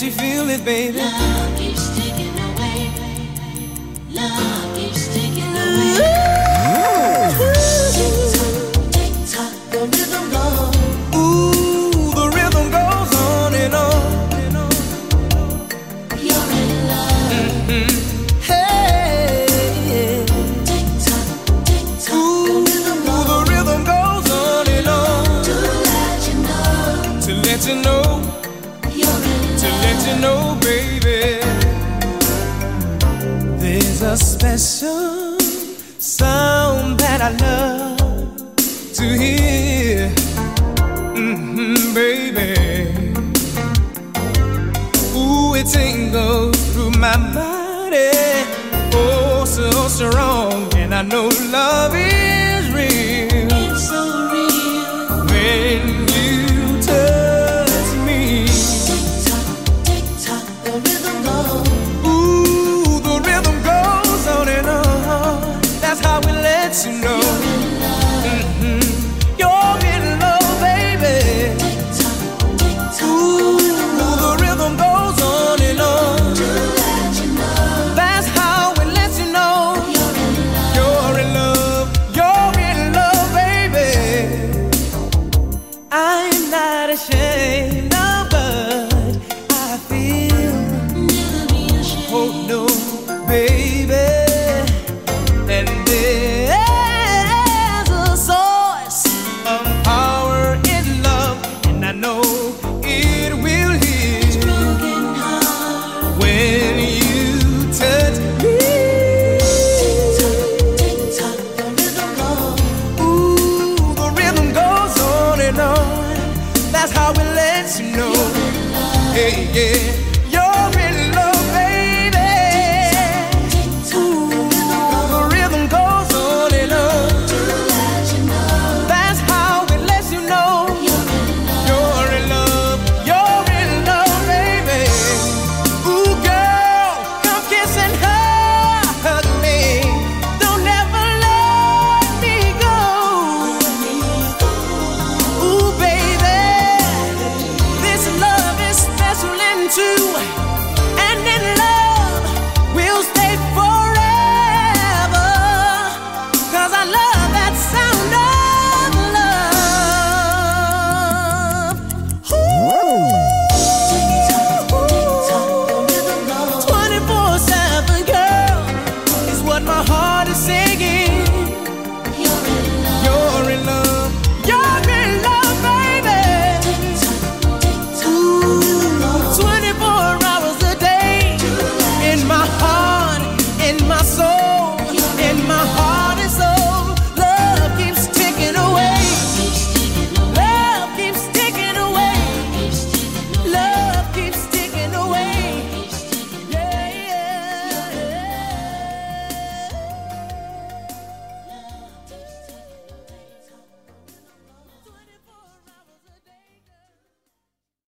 Can't you feel it, baby? Love keeps taking away. Love. know, baby, there's a special sound that I love to hear, mm-hmm, baby. Ooh, it tingles through my body, oh so strong, and I know love is. gotta share. to know. Hey, yeah.